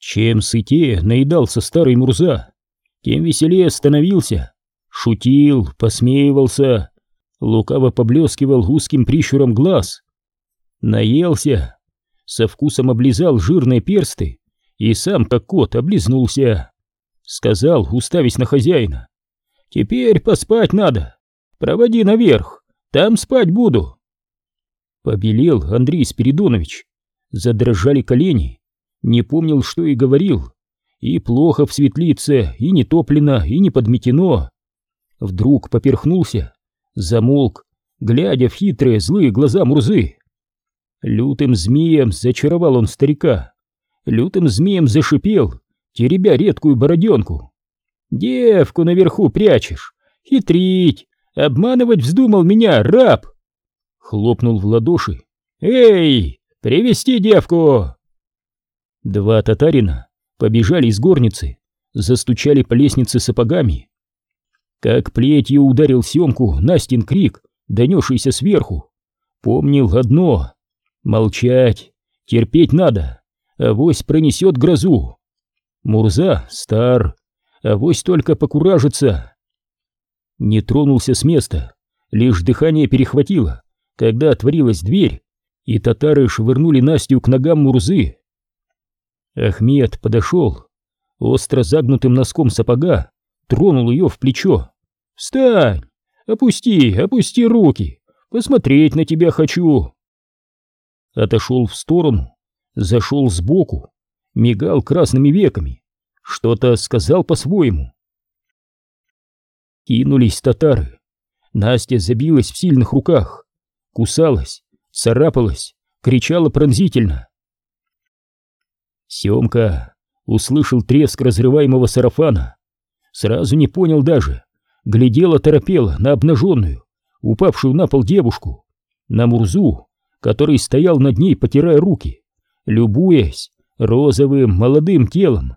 Чем сытее наедался старый Мурза, тем веселее становился, шутил, посмеивался, лукаво поблескивал узким прищуром глаз. Наелся, со вкусом облизал жирные персты и сам, как кот, облизнулся. Сказал, уставясь на хозяина, «Теперь поспать надо, проводи наверх, там спать буду». Побелел Андрей Спиридонович, задрожали колени, не помнил, что и говорил, и плохо в светлице, и не топлено, и не подметено. Вдруг поперхнулся, замолк, глядя в хитрые злые глаза Мурзы. Лютым змеем зачаровал он старика, лютым змеем зашипел, теребя редкую бороденку. «Девку наверху прячешь, хитрить, обманывать вздумал меня, раб!» Хлопнул в ладоши. «Эй, привести девку!» Два татарина побежали из горницы, застучали по лестнице сапогами. Как плетью ударил Семку Настин крик, донесшийся сверху. Помнил одно — молчать, терпеть надо, авось пронесет грозу. Мурза стар, авось только покуражится. Не тронулся с места, лишь дыхание перехватило, когда отворилась дверь, и татары швырнули Настю к ногам Мурзы. Ахмед подошел, остро загнутым носком сапога, тронул ее в плечо. «Встань! Опусти, опусти руки! Посмотреть на тебя хочу!» Отошел в сторону, зашел сбоку, мигал красными веками, что-то сказал по-своему. Кинулись татары. Настя забилась в сильных руках, кусалась, царапалась, кричала пронзительно. Семка услышал треск разрываемого сарафана, сразу не понял даже, глядела торопела на обнаженную, упавшую на пол девушку, на Мурзу, который стоял над ней, потирая руки, любуясь розовым молодым телом.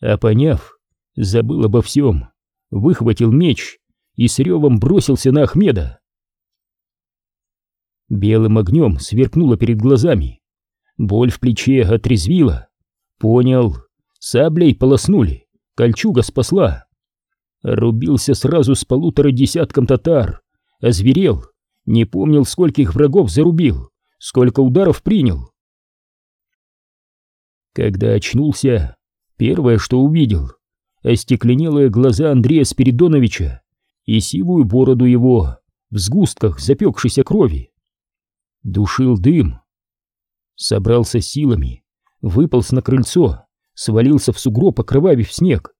А поняв, забыл обо всем, выхватил меч и с ревом бросился на Ахмеда. Белым огнем сверкнуло перед глазами. Боль в плече отрезвила. Понял, саблей полоснули, кольчуга спасла. Рубился сразу с полутора десятком татар, озверел, не помнил, скольких врагов зарубил, сколько ударов принял. Когда очнулся, первое, что увидел, остекленелые глаза Андрея Спиридоновича и сивую бороду его в сгустках запекшейся крови душил дым. Собрался силами, выполз на крыльцо, свалился в сугроб, окровавив снег.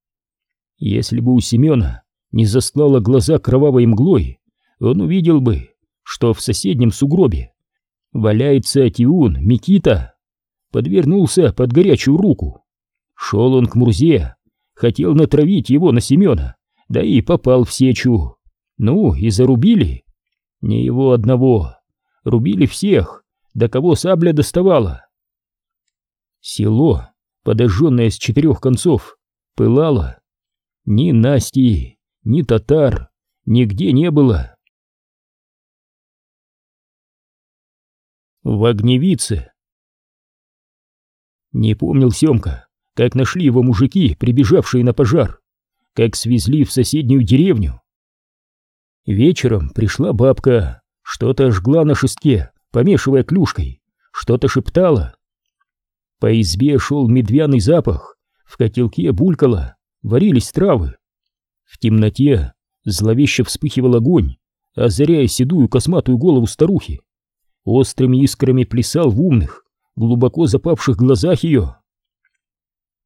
Если бы у Семена не застлало глаза кровавой мглой, он увидел бы, что в соседнем сугробе валяется Тиун Микита, подвернулся под горячую руку. Шел он к Мурзе, хотел натравить его на Семена, да и попал в сечу. Ну, и зарубили. Не его одного, рубили всех, до кого сабля доставала. Село, подожженное с четырех концов, пылало. Ни Насти, ни татар нигде не было. В огневице. Не помнил Семка, как нашли его мужики, прибежавшие на пожар, как свезли в соседнюю деревню. Вечером пришла бабка, что-то жгла на шестке, помешивая клюшкой, что-то шептала. По избе шел медвяный запах, в котелке булькало, варились травы. В темноте зловеще вспыхивал огонь, озаряя седую косматую голову старухи. Острыми искрами плясал в умных, глубоко запавших глазах ее.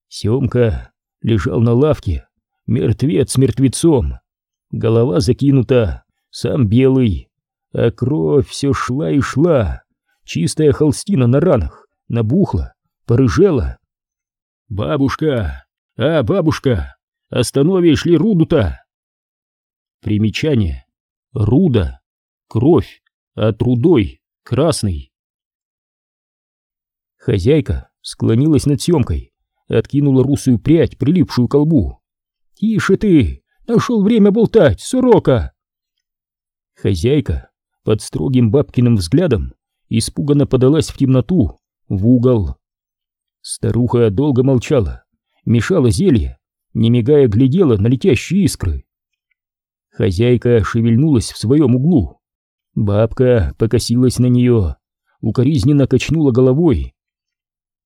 Семка лежал на лавке, мертвец мертвецом, голова закинута, сам белый, а кровь все шла и шла. Чистая холстина на ранах набухла, порыжела. «Бабушка! А, бабушка! Остановишь ли руду-то?» Примечание. Руда. Кровь. От рудой. Красный. Хозяйка склонилась над съемкой, откинула русую прядь, прилипшую к лбу. «Тише ты! Нашел время болтать, сурока!» Хозяйка под строгим бабкиным взглядом испуганно подалась в темноту, в угол. Старуха долго молчала, мешала зелье, не мигая глядела на летящие искры. Хозяйка шевельнулась в своем углу. Бабка покосилась на нее, укоризненно качнула головой.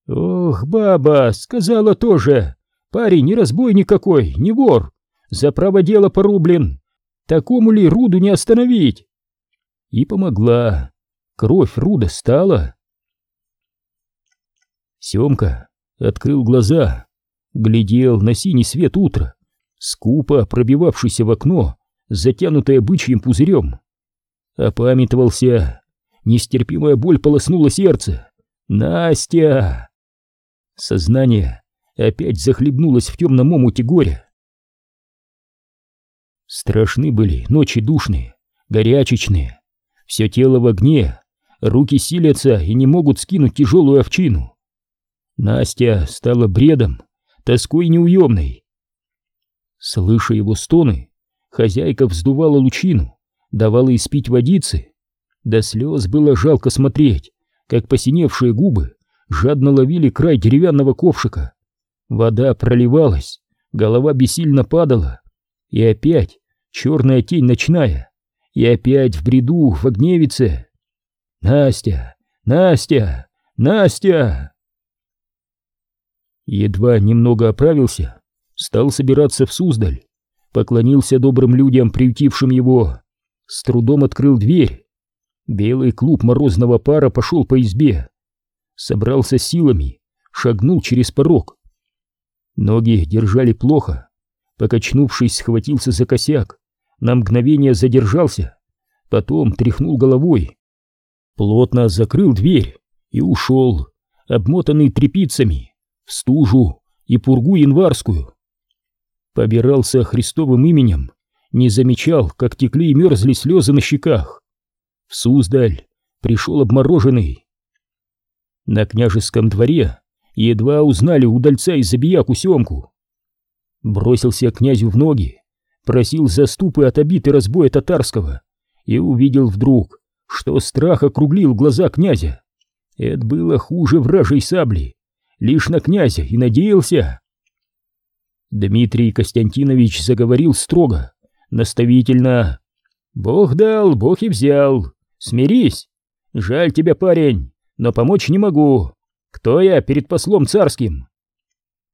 «Ох, баба, сказала тоже, парень не разбойник какой, не вор, за право дело порублен, такому ли Руду не остановить?» И помогла, кровь Руда стала. Семка открыл глаза, глядел на синий свет утра, скупо пробивавшийся в окно, затянутое бычьим пузырем. Опамятовался, нестерпимая боль полоснула сердце. «Настя!» Сознание опять захлебнулось в темном омуте горя. Страшны были ночи душные, горячечные. Все тело в огне, руки силятся и не могут скинуть тяжелую овчину. Настя стала бредом, тоской неуемной. Слыша его стоны, хозяйка вздувала лучину, давала испить водицы. До слез было жалко смотреть, как посиневшие губы жадно ловили край деревянного ковшика. Вода проливалась, голова бессильно падала, и опять черная тень ночная, и опять в бреду, в огневице. «Настя! Настя! Настя!» Едва немного оправился, стал собираться в Суздаль, поклонился добрым людям, приютившим его, с трудом открыл дверь. Белый клуб морозного пара пошел по избе, собрался силами, шагнул через порог. Ноги держали плохо, покачнувшись, схватился за косяк, на мгновение задержался, потом тряхнул головой, плотно закрыл дверь и ушел, обмотанный тряпицами, в стужу и пургу январскую. Побирался Христовым именем, не замечал, как текли и мерзли слезы на щеках. В Суздаль пришел обмороженный, на княжеском дворе едва узнали удальца и забияку Семку. Бросился князю в ноги, просил заступы от обиты разбоя татарского и увидел вдруг, что страх округлил глаза князя. Это было хуже вражей сабли, лишь на князя и надеялся. Дмитрий Константинович заговорил строго, наставительно. «Бог дал, Бог и взял. Смирись. Жаль тебя, парень но помочь не могу. Кто я перед послом царским?»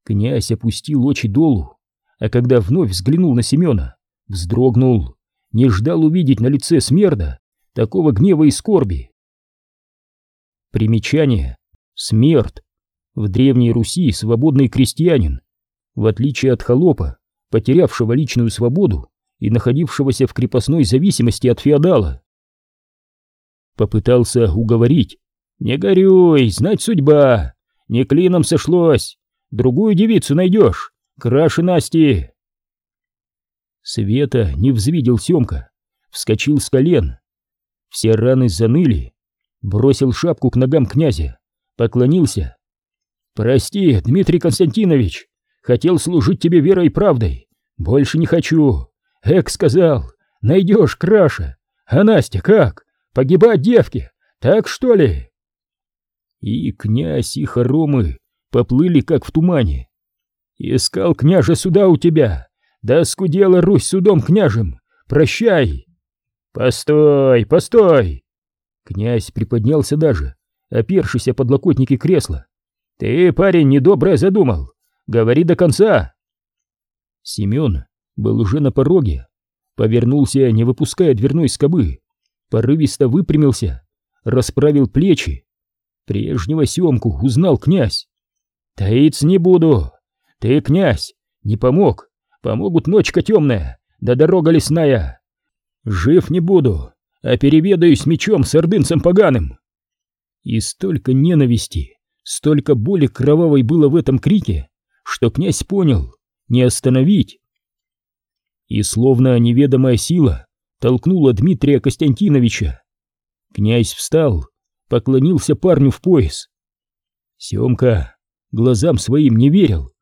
Князь опустил очи долу, а когда вновь взглянул на Семена, вздрогнул, не ждал увидеть на лице смерда такого гнева и скорби. Примечание. Смерть. В Древней Руси свободный крестьянин, в отличие от холопа, потерявшего личную свободу и находившегося в крепостной зависимости от феодала. Попытался уговорить «Не горюй, знать судьба. Не клином сошлось. Другую девицу найдешь. Краше Насти». Света не взвидел Семка. Вскочил с колен. Все раны заныли. Бросил шапку к ногам князя. Поклонился. «Прости, Дмитрий Константинович. Хотел служить тебе верой и правдой. Больше не хочу. Эк сказал, найдешь краша. А Настя как? Погибать девки? Так что ли?» и князь, и хоромы поплыли, как в тумане. «Искал княжа суда у тебя, да скудела Русь судом княжем, прощай!» «Постой, постой!» Князь приподнялся даже, опершись о подлокотники кресла. «Ты, парень, недоброе задумал, говори до конца!» Семен был уже на пороге, повернулся, не выпуская дверной скобы, порывисто выпрямился, расправил плечи, Прежнего Семку узнал князь. «Таиться не буду. Ты, князь, не помог. Помогут ночка темная, да дорога лесная. Жив не буду, а переведаюсь мечом с ордынцем поганым». И столько ненависти, столько боли кровавой было в этом крике, что князь понял, не остановить. И словно неведомая сила толкнула Дмитрия Константиновича. Князь встал, поклонился парню в пояс. Семка глазам своим не верил.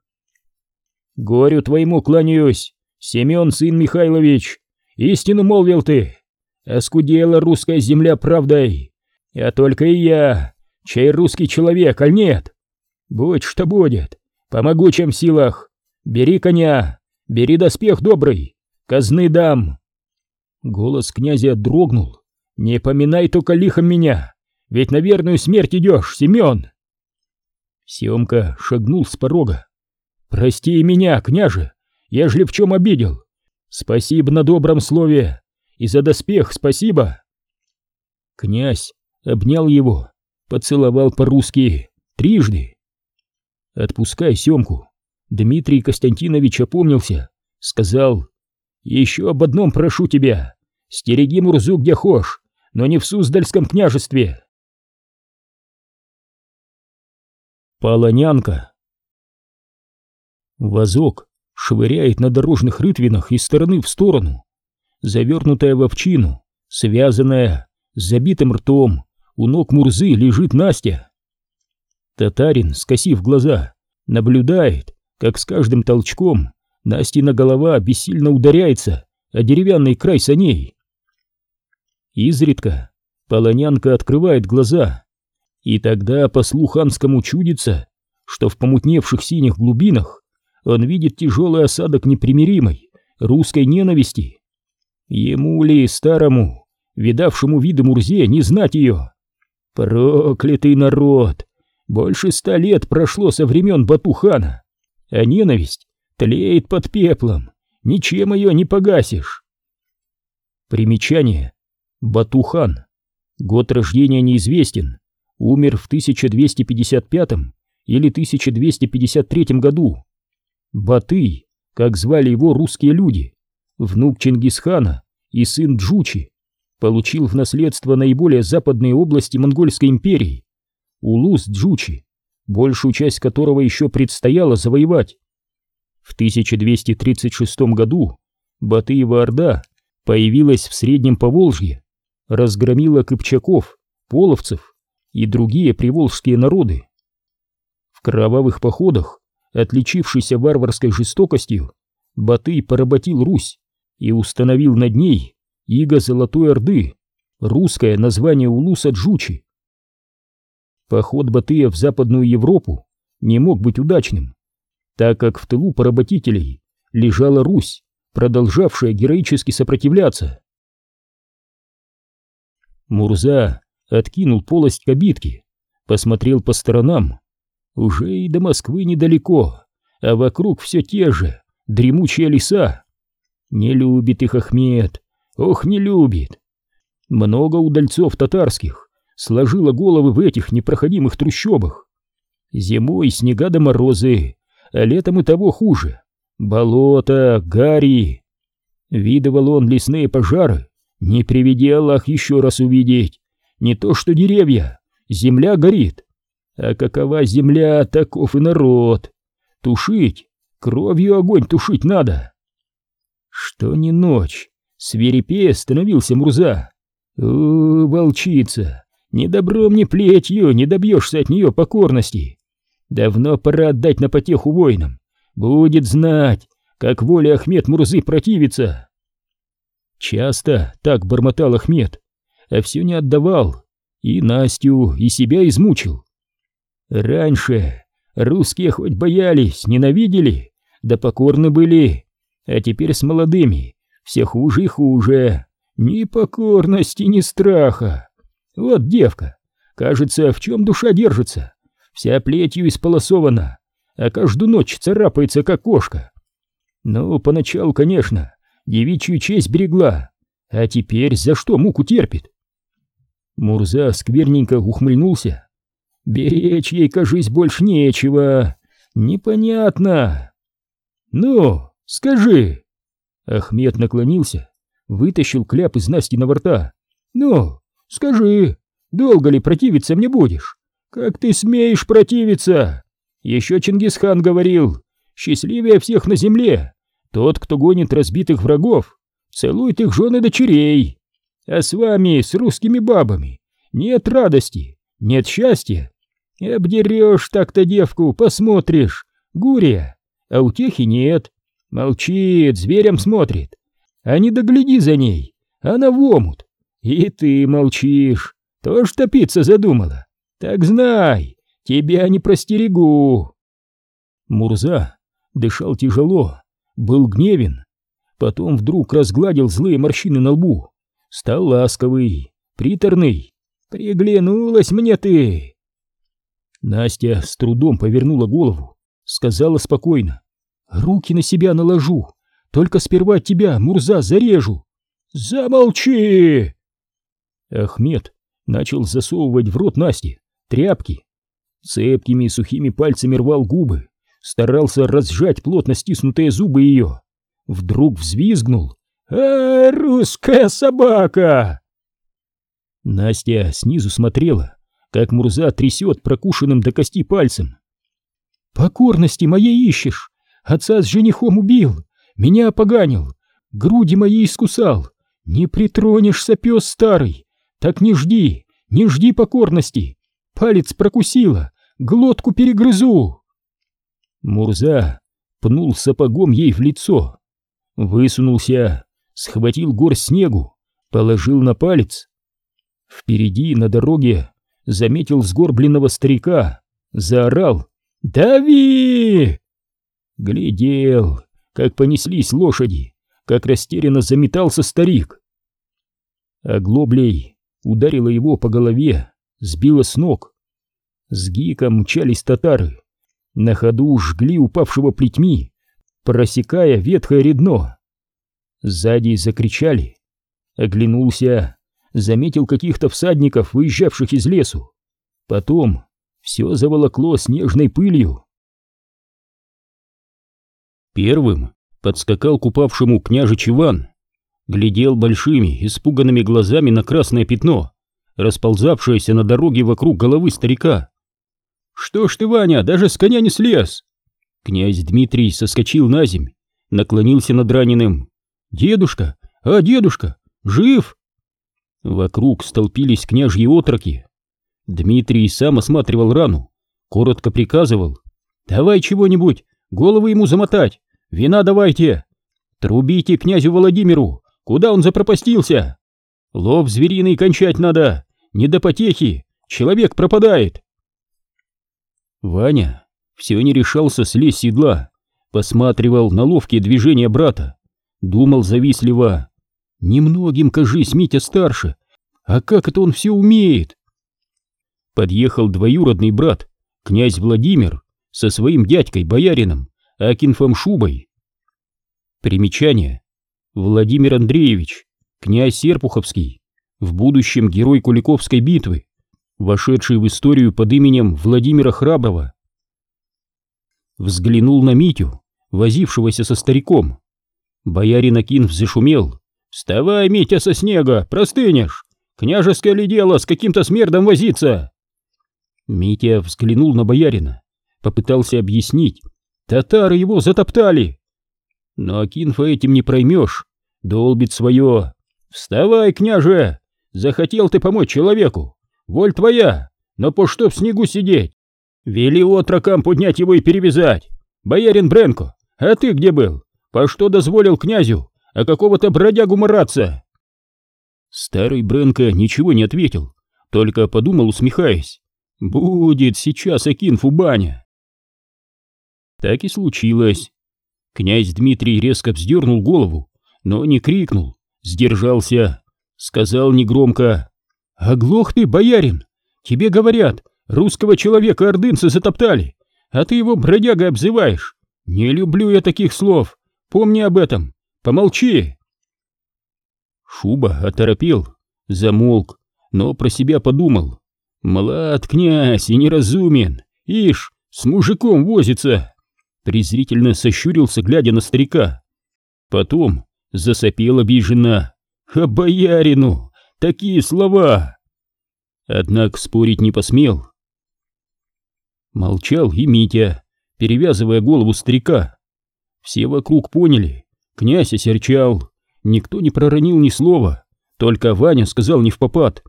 «Горю твоему кланяюсь, Семен, сын Михайлович, истину молвил ты, оскудела русская земля правдой, а только и я, чей русский человек, аль нет?» Будь что будет, помогу чем силах. Бери коня, бери доспех добрый, казны дам. Голос князя дрогнул. Не поминай только лихом меня, ведь на верную смерть идешь, Семен. Семка шагнул с порога. Прости меня, княже, ежели в чем обидел. Спасибо на добром слове, и за доспех спасибо. Князь обнял его, поцеловал по-русски трижды. Отпускай Семку. Дмитрий Константинович опомнился, сказал, «Еще об одном прошу тебя, стереги Мурзу где хошь, но не в Суздальском княжестве». Полонянка Вазок швыряет на дорожных рытвинах из стороны в сторону, завернутая в овчину, связанная, с забитым ртом, у ног Мурзы лежит Настя. Татарин, скосив глаза, наблюдает, как с каждым толчком Настина голова бессильно ударяется о деревянный край саней. Изредка полонянка открывает глаза, и тогда послу ханскому чудится, что в помутневших синих глубинах он видит тяжелый осадок непримиримой русской ненависти. Ему ли, старому, видавшему виды Мурзе, не знать ее? Проклятый народ! Больше ста лет прошло со времен Батухана, а ненависть тлеет под пеплом, ничем ее не погасишь. Примечание. Батухан. Год рождения неизвестен. Умер в 1255 или 1253 году. Батый, как звали его русские люди, внук Чингисхана и сын Джучи, получил в наследство наиболее западные области Монгольской империи, Улус Джучи, большую часть которого еще предстояло завоевать. В 1236 году Батыева Орда появилась в Среднем Поволжье, разгромила кыпчаков, половцев и другие приволжские народы. В кровавых походах отличившийся варварской жестокостью, Батый поработил Русь и установил над ней иго Золотой Орды, русское название Улуса Джучи. Поход Батыя в Западную Европу не мог быть удачным, так как в тылу поработителей лежала Русь, продолжавшая героически сопротивляться. Мурза откинул полость кабитки, посмотрел по сторонам уже и до Москвы недалеко, а вокруг все те же дремучие леса. Не любит их Ахмед, ох, не любит. Много удальцов татарских сложило головы в этих непроходимых трущобах. Зимой снега до морозы, а летом и того хуже. Болото, гари. Видывал он лесные пожары, не приведи Аллах еще раз увидеть. Не то что деревья, земля горит, а какова земля, таков и народ. Тушить, кровью огонь тушить надо. Что не ночь, свирепее становился Мурза. О, волчица, ни добром, ни плетью не добьешься от нее покорности. Давно пора отдать на потеху воинам. Будет знать, как воля Ахмед Мурзы противится. Часто так бормотал Ахмед, а все не отдавал. И Настю, и себя измучил. Раньше русские хоть боялись, ненавидели, да покорны были, а теперь с молодыми все хуже и хуже. Ни покорности, ни страха. Вот девка, кажется, в чем душа держится, вся плетью исполосована, а каждую ночь царапается, как кошка. Ну, поначалу, конечно, девичью честь берегла, а теперь за что муку терпит? Мурза скверненько ухмыльнулся Беречь ей, кажись, больше нечего. Непонятно. Ну, скажи. Ахмед наклонился, вытащил кляп из Настиного рта. Ну, скажи, долго ли противиться мне будешь? Как ты смеешь противиться? Еще Чингисхан говорил, счастливее всех на земле тот, кто гонит разбитых врагов, целует их жены дочерей. А с вами, с русскими бабами, нет радости, нет счастья, Обдерешь так-то девку, посмотришь. Гурия, а утехи нет. Молчит, зверем смотрит. А не догляди за ней, она в омут. И ты молчишь, тоже топиться задумала. Так знай, тебя не простерегу. Мурза дышал тяжело, был гневен, потом вдруг разгладил злые морщины на лбу, стал ласковый, приторный. «Приглянулась мне ты!» Настя с трудом повернула голову, сказала спокойно. «Руки на себя наложу, только сперва тебя, Мурза, зарежу!» «Замолчи!» Ахмед начал засовывать в рот Насти тряпки. Цепкими сухими пальцами рвал губы, старался разжать плотно стиснутые зубы ее. Вдруг взвизгнул. «А, русская собака!» Настя снизу смотрела, как Мурза трясет прокушенным до кости пальцем. «Покорности моей ищешь! Отца с женихом убил, меня опоганил, груди мои искусал. Не притронешься, пес старый, так не жди, не жди покорности. Палец прокусила, глотку перегрызу!» Мурза пнул сапогом ей в лицо, высунулся, схватил горсть снегу, положил на палец. Впереди на дороге заметил сгорбленного старика, заорал «Дави!» Глядел, как понеслись лошади, как растерянно заметался старик. Оглоблей ударила его по голове, сбила с ног. С гиком мчались татары, на ходу жгли упавшего плетьми, просекая ветхое редно. Сзади закричали. Оглянулся, заметил каких-то всадников, выезжавших из лесу. Потом все заволокло снежной пылью. Первым подскакал к упавшему княжич Иван, глядел большими, испуганными глазами на красное пятно, расползавшееся на дороге вокруг головы старика. «Что ж ты, Ваня, даже с коня не слез?» Князь Дмитрий соскочил на земь, наклонился над раненым. «Дедушка! А, дедушка! Жив!» Вокруг столпились княжьи отроки. Дмитрий сам осматривал рану, коротко приказывал. «Давай чего-нибудь, голову ему замотать! Вина давайте! Трубите князю Владимиру! Куда он запропастился? Лоб звериный кончать надо! Не до потехи! Человек пропадает!» Ваня все не решался слезть с седла, посматривал на ловкие движения брата, думал завистливо. Немногим, кажись, Митя старше, а как это он все умеет? Подъехал двоюродный брат, князь Владимир, со своим дядькой, боярином, Акинфом Шубой. Примечание. Владимир Андреевич, князь Серпуховский, в будущем герой Куликовской битвы, вошедший в историю под именем Владимира Храброго. Взглянул на Митю, возившегося со стариком. Боярин Акинф зашумел. «Вставай, Митя, со снега, простынешь! Княжеское ли дело с каким-то смердом возиться?» Митя взглянул на боярина, попытался объяснить. «Татары его затоптали!» Но Акинфа этим не проймешь, долбит свое. «Вставай, княже! Захотел ты помочь человеку! Воль твоя, но по что в снегу сидеть? Вели отрокам поднять его и перевязать! Боярин Бренко, а ты где был? По что дозволил князю, а какого-то бродягу мараться?» Старый Бренко ничего не ответил, только подумал, усмехаясь. «Будет сейчас Акинфу баня!» Так и случилось. Князь Дмитрий резко вздернул голову, но не крикнул, сдержался, сказал негромко «Оглох ты, боярин! Тебе говорят, русского человека ордынцы затоптали, а ты его бродягой обзываешь. Не люблю я таких слов, помни об этом, помолчи!» Шуба оторопел, замолк, но про себя подумал. «Млад князь и неразумен, ишь, с мужиком возится!» Презрительно сощурился, глядя на старика. Потом засопел обиженно. «А боярину! Такие слова!» Однако спорить не посмел. Молчал и Митя, перевязывая голову старика. Все вокруг поняли, князь осерчал, никто не проронил ни слова, только Ваня сказал не в попад.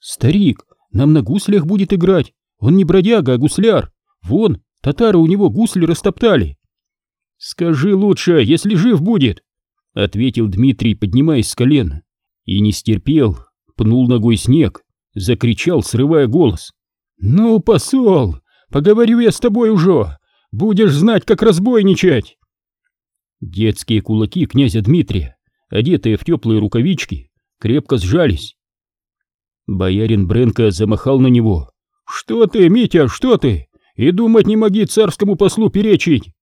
«Старик, нам на гуслях будет играть, он не бродяга, а гусляр, вон, татары у него гусли растоптали». «Скажи лучше, если жив будет», — ответил Дмитрий, поднимаясь с колена, и не стерпел, пнул ногой снег, закричал, срывая голос. «Ну, посол, Поговорю я с тобой уже! Будешь знать, как разбойничать!» Детские кулаки князя Дмитрия, одетые в теплые рукавички, крепко сжались. Боярин Бренко замахал на него. «Что ты, Митя, что ты? И думать не моги царскому послу перечить!